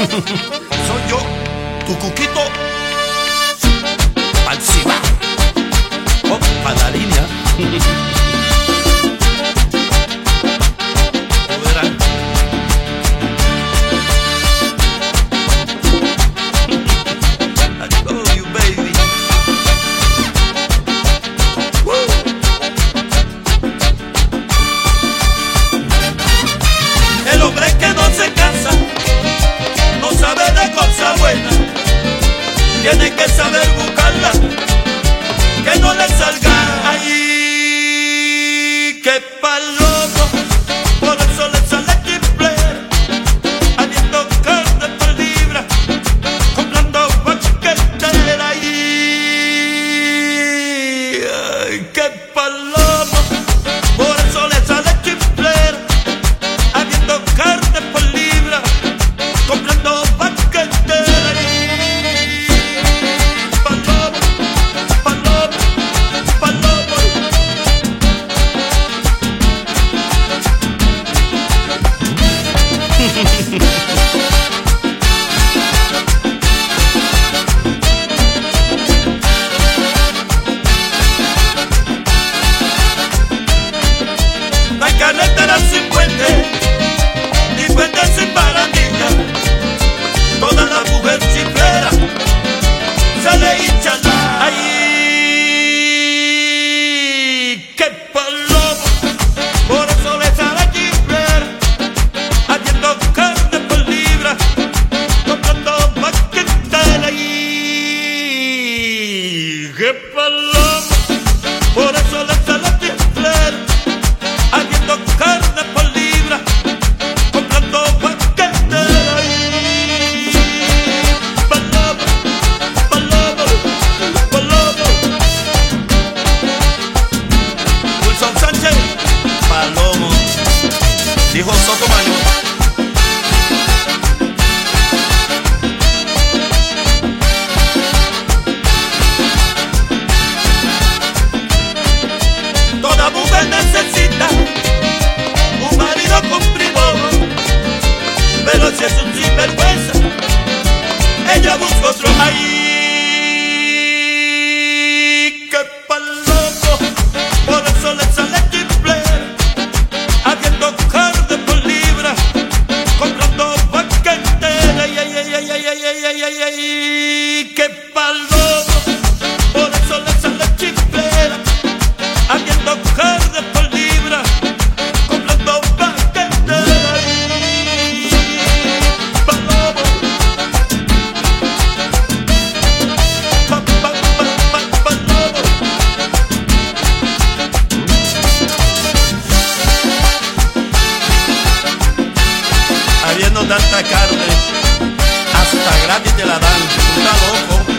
Soy yo, tu cuquito. de cosas buenas, tienen que saber buscarla, que no le salga. ¡Qué paloma! Por eso le necesita un marido cumplidor, pero si es un sinvergüenza, ella busca otro país. gratis te la dan, tú estás loco.